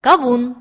кавун.